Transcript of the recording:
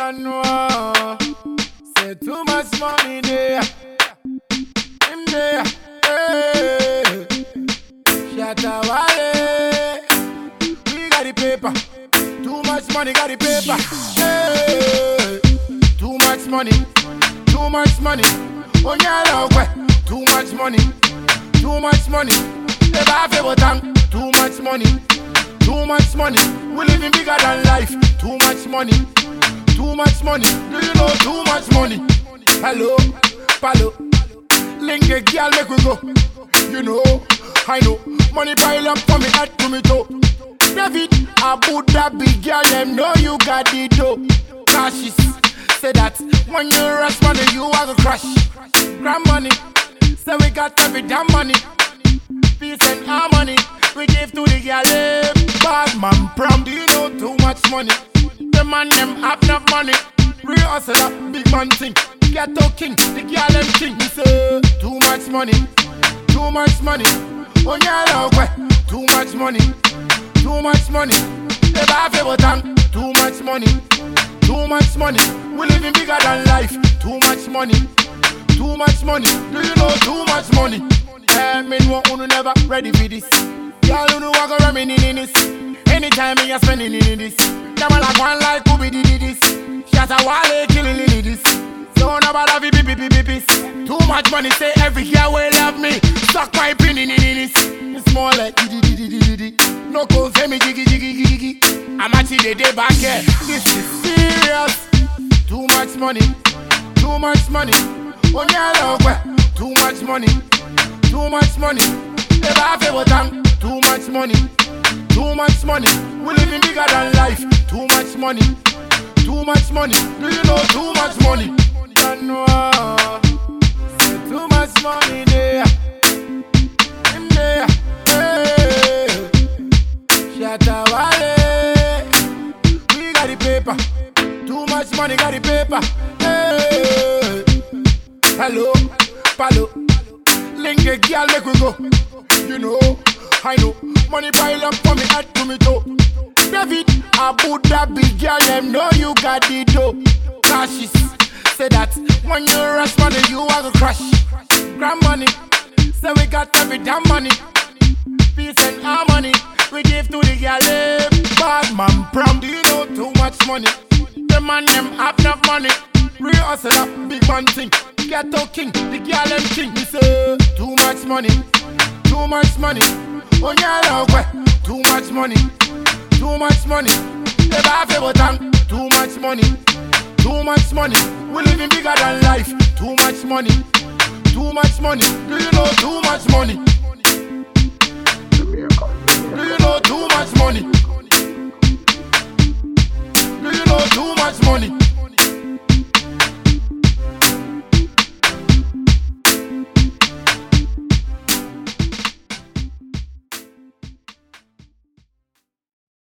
Don't know. Say too much money there. In there. Hey. Shatta Wale. We got the paper. Too much money, got the paper. Hey. Too much money. Too much money. Oh yeah, love. Eh. Too much money. Too much money. Never have a button. Too much money. Too much money. We living bigger than life. Too much money. Too much money. Do you know too much money? Hello, palo. Link a girl, make we go. You know, I know. Money pile up for me head to me toe. David, Abu Dhabi girl, them know you got the dough. Cautious, say that when you rush money, you are gonna crash. Grand money, say we got every damn money. Peace and harmony, we give to the girl. eh. Bad man, prom, do you know too much money? Man them have enough money. Real hustler, big man thing. Ghetto king, the girl them king. We say too much money, too much money. Oh yeah, love, eh. too much money, too much money. Never have a button, too much money, too much money. We living bigger than life, too much money. Too much money, do you know too much money? Eh, me know unu never ready for this. Y'all unu wa go reminisce in this. Anytime me a spending in this. A like one like who be did this. Shatta Wale killing in this. So nobody fi beep beep beep beep Too much money say every girl will love me. Suck my pin in this. It's more like di di di di di. No me. I'm actually the day back here. This is serious. Too much money, too much money. Oh yeah, too much money, too much money. Never have a too much money, too much money. We living bigger than life, too much money, too much money. Do you know too much money? Too much money there, in there. Shatta We got the paper. Too much money, got the paper. Hey. Hello, palo. Link a girl, make we go. You know, I know. Money pile up for me head to me toe. David, Abu Dhabi girl, them know you got the dough. Cautious, say that when you rush money, you are gonna crash. Grand money, say we got every damn money. Peace and harmony, we give to the girl. eh. Bad man, prom, do you know too much money? The man them have enough money. Real hustler, big man thing. Ghetto king, the girl them king. We say too much money, too much money. Too much money, too much money. Never a button, too much money, too much money. We living bigger than life, too much money, too much money. Do you know too much money?